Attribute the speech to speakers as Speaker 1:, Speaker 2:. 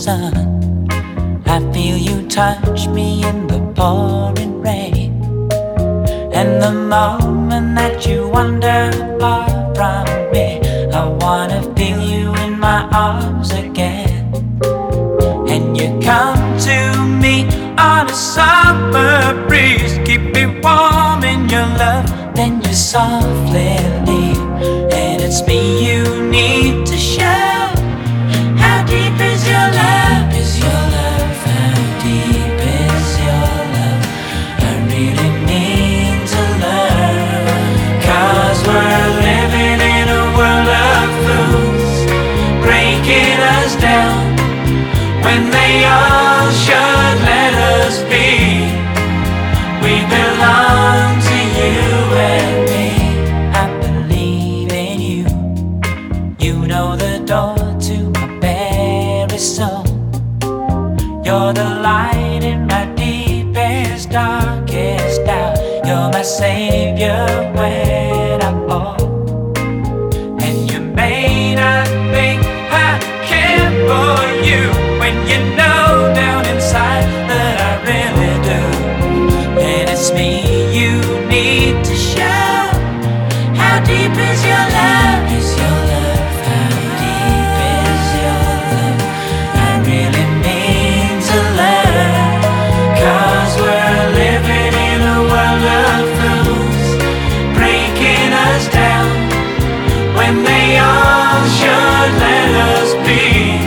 Speaker 1: sun. I feel you touch me in the pouring rain. And the moment that you wander far from me, I wanna feel you in my arms again. And you come to me on a summer breeze, keep me warm in your love. Then you softly when they all should let us be. We belong to you and me. I believe in you. You know the door to my very soul. You're the light in my deepest, darkest doubt. You're my savior when me you need to show. How deep is your love? Is your love? How deep is your love? I really need to we're living in a world of fools, breaking us down when they all should let us be.